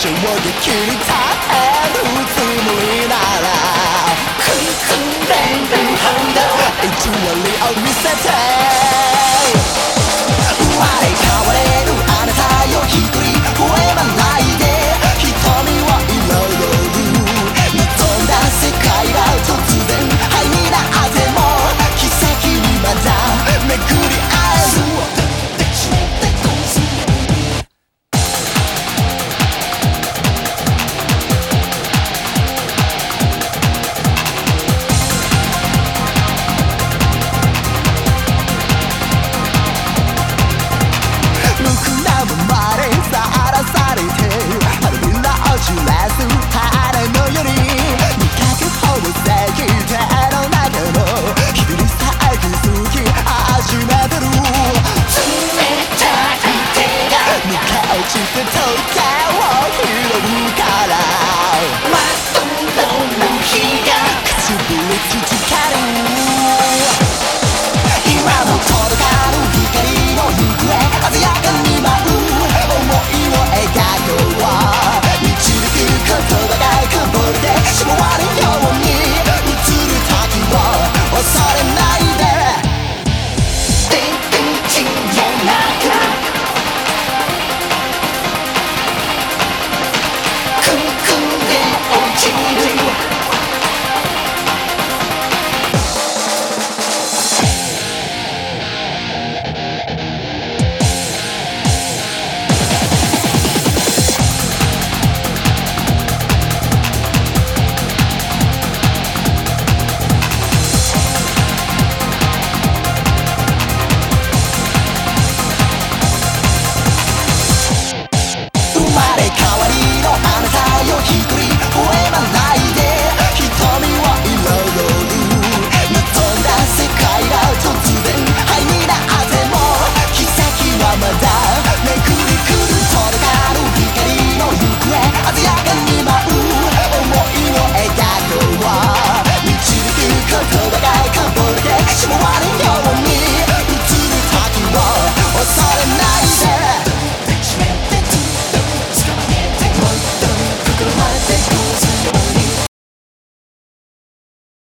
衝撃に耐えるつもりならクンクンベンベンハンダ偽りを見せて。爱情的头彩。